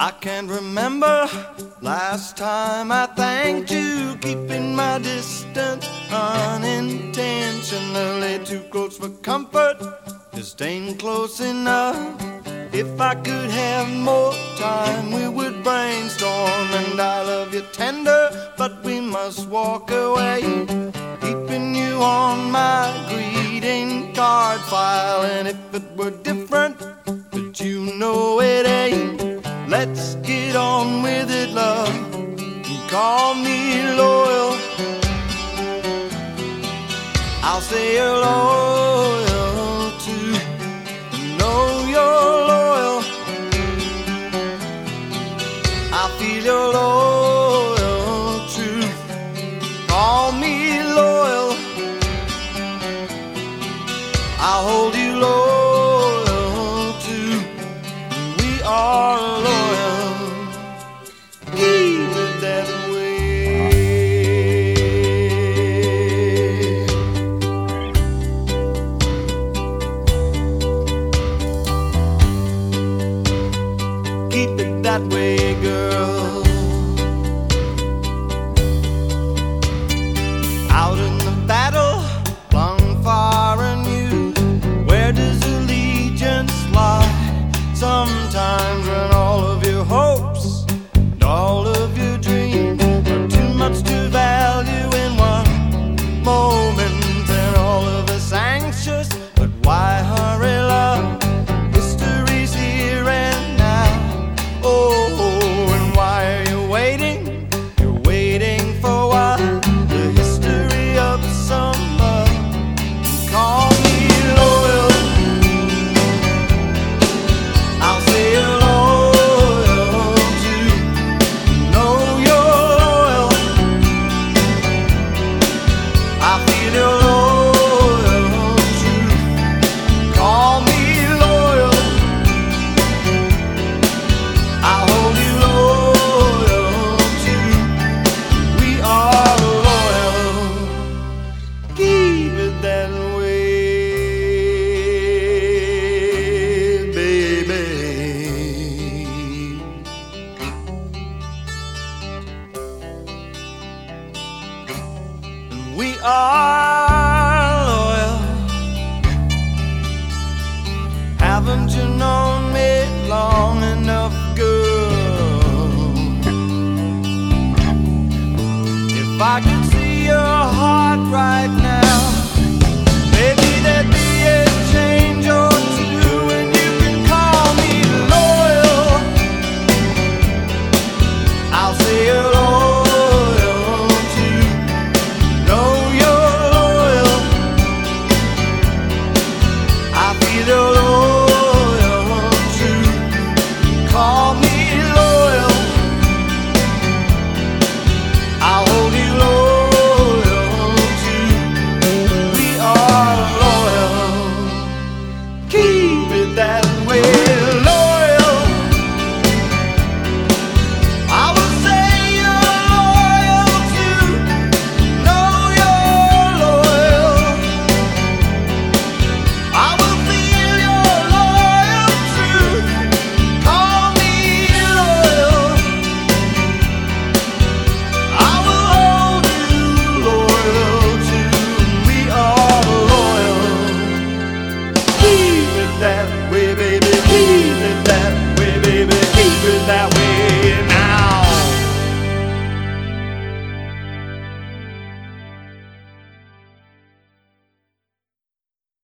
I can't remember last time I thanked you, keeping my distance unintentionally too close for comfort, just staying close enough. If I could have more time, we would brainstorm, and I love you tender, but we must walk away. Keeping you on my greeting card file, and if it were different, I'll say you're loyal are loyal. Haven't you known me long enough, girl? If I could see your heart right now. I'll see you you know